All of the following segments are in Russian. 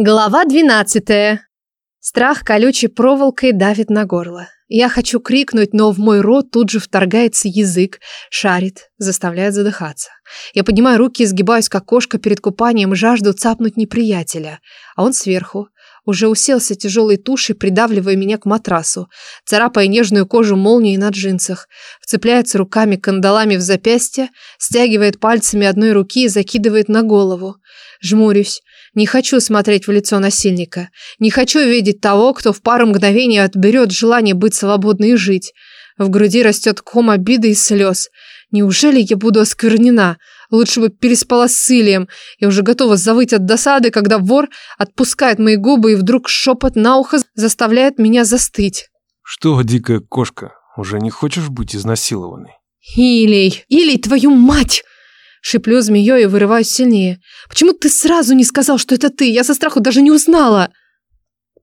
Глава 12. Страх колючей проволокой давит на горло. Я хочу крикнуть, но в мой рот тут же вторгается язык, шарит, заставляет задыхаться. Я поднимаю руки и сгибаюсь, как кошка перед купанием, жажду цапнуть неприятеля. А он сверху. Уже уселся тяжелой тушей, придавливая меня к матрасу, царапая нежную кожу молнией на джинсах, вцепляется руками кандалами в запястье, стягивает пальцами одной руки и закидывает на голову. Жмурюсь, не хочу смотреть в лицо насильника. Не хочу видеть того, кто в пару мгновений отберет желание быть свободной и жить. В груди растет ком обиды и слез. Неужели я буду осквернена? Лучше бы переспала с Ильем. Я уже готова завыть от досады, когда вор отпускает мои губы и вдруг шепот на ухо заставляет меня застыть. Что, дикая кошка, уже не хочешь быть изнасилованной? Илей, Илей, твою мать! Шиплю змеей и вырываюсь сильнее. «Почему ты сразу не сказал, что это ты? Я со страху даже не узнала!»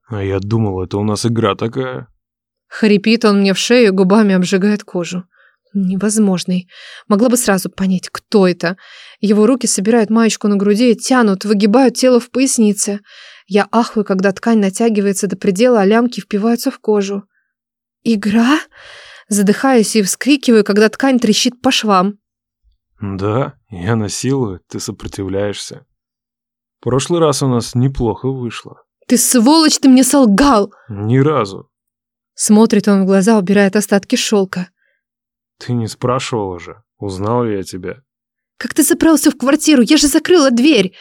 «А я думал, это у нас игра такая». Хрипит он мне в шею, губами обжигает кожу. Невозможный. Могла бы сразу понять, кто это. Его руки собирают маечку на груди и тянут, выгибают тело в пояснице. Я ахую, когда ткань натягивается до предела, а лямки впиваются в кожу. «Игра?» Задыхаюсь и вскрикиваю, когда ткань трещит по швам. Да, я насилую, ты сопротивляешься. В прошлый раз у нас неплохо вышло. Ты сволочь, ты мне солгал! Ни разу. Смотрит он в глаза, убирает остатки шелка. Ты не спрашивала же, узнал ли я тебя. Как ты забрался в квартиру? Я же закрыла дверь.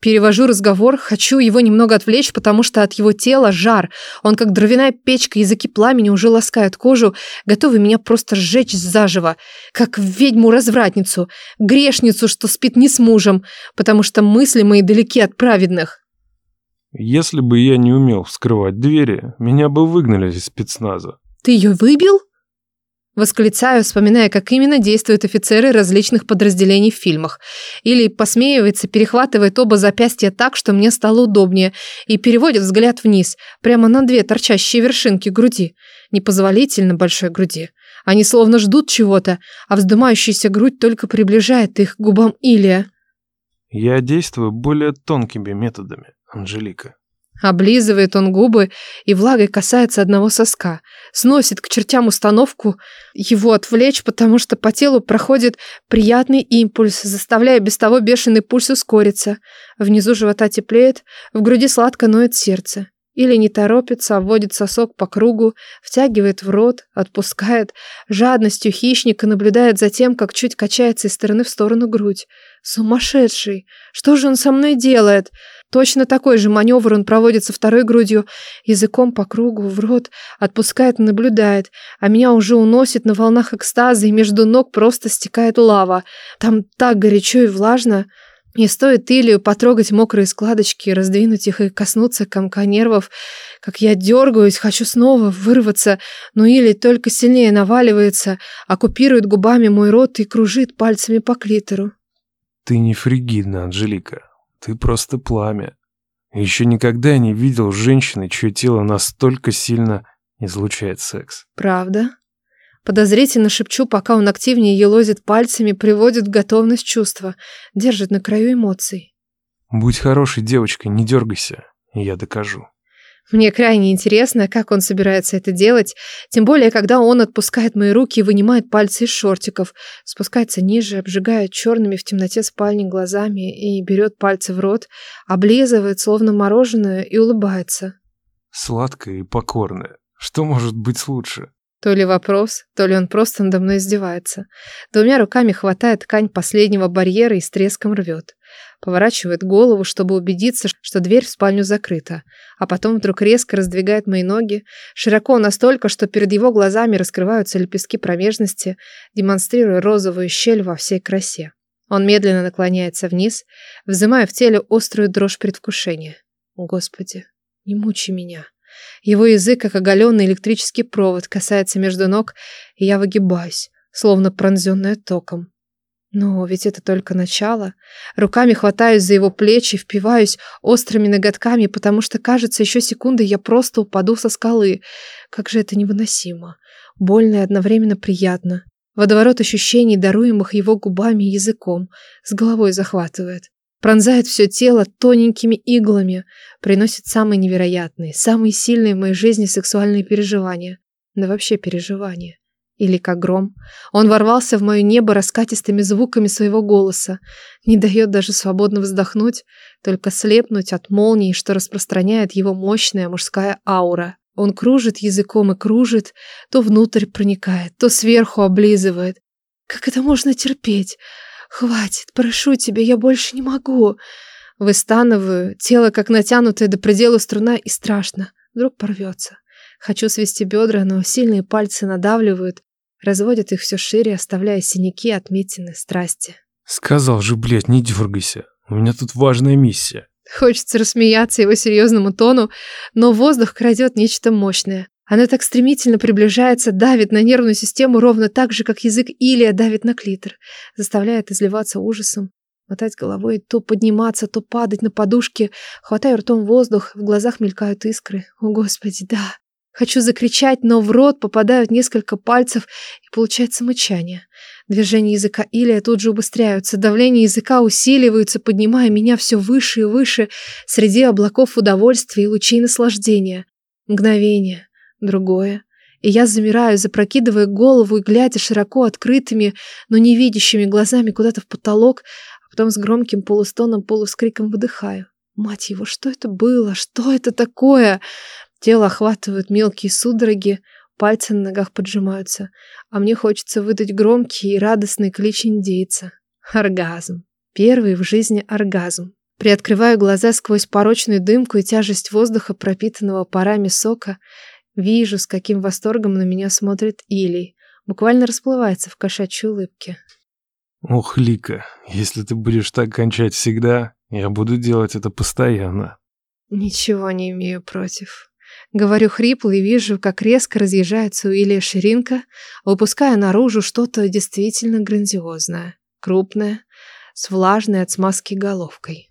Перевожу разговор, хочу его немного отвлечь, потому что от его тела жар. Он как дровяная печка, языки пламени уже ласкают кожу, готовый меня просто сжечь заживо. Как ведьму-развратницу, грешницу, что спит не с мужем, потому что мысли мои далеки от праведных. Если бы я не умел вскрывать двери, меня бы выгнали из спецназа. Ты ее выбил? Восклицаю, вспоминая, как именно действуют офицеры различных подразделений в фильмах. Или посмеивается, перехватывает оба запястья так, что мне стало удобнее, и переводит взгляд вниз, прямо на две торчащие вершинки груди. Непозволительно большой груди. Они словно ждут чего-то, а вздымающаяся грудь только приближает их к губам Илия. Я действую более тонкими методами, Анжелика. Облизывает он губы и влагой касается одного соска. Сносит к чертям установку его отвлечь, потому что по телу проходит приятный импульс, заставляя без того бешеный пульс ускориться. Внизу живота теплеет, в груди сладко ноет сердце. Или не торопится, а вводит сосок по кругу, втягивает в рот, отпускает, жадностью хищника наблюдает за тем, как чуть качается из стороны в сторону грудь. Сумасшедший! Что же он со мной делает? Точно такой же маневр он проводит со второй грудью, языком по кругу, в рот, отпускает и наблюдает, а меня уже уносит на волнах экстаза, и между ног просто стекает лава. Там так горячо и влажно. Не стоит Илью потрогать мокрые складочки, раздвинуть их и коснуться комка нервов, как я дергаюсь, хочу снова вырваться, но Или только сильнее наваливается, оккупирует губами мой рот и кружит пальцами по клитору. Ты не фригидна, Анжелика. Ты просто пламя. Еще никогда я не видел женщины, чье тело настолько сильно излучает секс. Правда? Подозрительно шепчу, пока он активнее елозит пальцами, приводит в готовность чувства, держит на краю эмоций. Будь хорошей девочкой, не дергайся, и я докажу. Мне крайне интересно, как он собирается это делать, тем более, когда он отпускает мои руки и вынимает пальцы из шортиков, спускается ниже, обжигает черными в темноте спальни глазами и берет пальцы в рот, облизывает, словно мороженое, и улыбается. Сладкое и покорное. Что может быть лучше? То ли вопрос, то ли он просто надо мной издевается. Двумя руками хватает ткань последнего барьера и с треском рвет. Поворачивает голову, чтобы убедиться, что дверь в спальню закрыта. А потом вдруг резко раздвигает мои ноги, широко настолько, что перед его глазами раскрываются лепестки промежности, демонстрируя розовую щель во всей красе. Он медленно наклоняется вниз, взымая в теле острую дрожь предвкушения. Господи, не мучи меня. Его язык, как оголенный электрический провод, касается между ног, и я выгибаюсь, словно пронзенная током. Но ведь это только начало. Руками хватаюсь за его плечи, впиваюсь острыми ноготками, потому что, кажется, еще секунды я просто упаду со скалы. Как же это невыносимо. Больно и одновременно приятно. Водоворот ощущений, даруемых его губами и языком, с головой захватывает. пронзает все тело тоненькими иглами, приносит самые невероятные, самые сильные в моей жизни сексуальные переживания. Да вообще переживания. Или как гром. Он ворвался в мое небо раскатистыми звуками своего голоса. Не дает даже свободно вздохнуть, только слепнуть от молнии, что распространяет его мощная мужская аура. Он кружит языком и кружит, то внутрь проникает, то сверху облизывает. Как это можно терпеть? Хватит, прошу тебя, я больше не могу. Выстанываю, тело как натянутое до предела струна и страшно. Вдруг порвется. Хочу свести бедра, но сильные пальцы надавливают, разводят их все шире, оставляя синяки, отметины, страсти. Сказал же, блядь, не дергайся. У меня тут важная миссия. Хочется рассмеяться его серьезному тону, но воздух крадет нечто мощное. Она так стремительно приближается, давит на нервную систему ровно так же, как язык Илия давит на клитор, заставляет изливаться ужасом, мотать головой, то подниматься, то падать на подушке, хватаю ртом воздух, в глазах мелькают искры. О, Господи, да! Хочу закричать, но в рот попадают несколько пальцев, и получается мычание. Движения языка Илия тут же убыстряются, давление языка усиливается, поднимая меня все выше и выше среди облаков удовольствия и лучей наслаждения. Мгновение, другое, и я замираю, запрокидывая голову и глядя широко открытыми, но невидящими глазами куда-то в потолок, потом с громким полустоном, полускриком выдыхаю. Мать его, что это было? Что это такое? Тело охватывают мелкие судороги, пальцы на ногах поджимаются, а мне хочется выдать громкий и радостный клич индейца. Оргазм. Первый в жизни оргазм. Приоткрываю глаза сквозь порочную дымку и тяжесть воздуха, пропитанного парами сока. Вижу, с каким восторгом на меня смотрит Илий. Буквально расплывается в кошачьей улыбке. Ох, Лика, если ты будешь так кончать всегда, я буду делать это постоянно. Ничего не имею против. Говорю хрипло и вижу, как резко разъезжается у Илья ширинка, выпуская наружу что-то действительно грандиозное, крупное, с влажной от смазки головкой.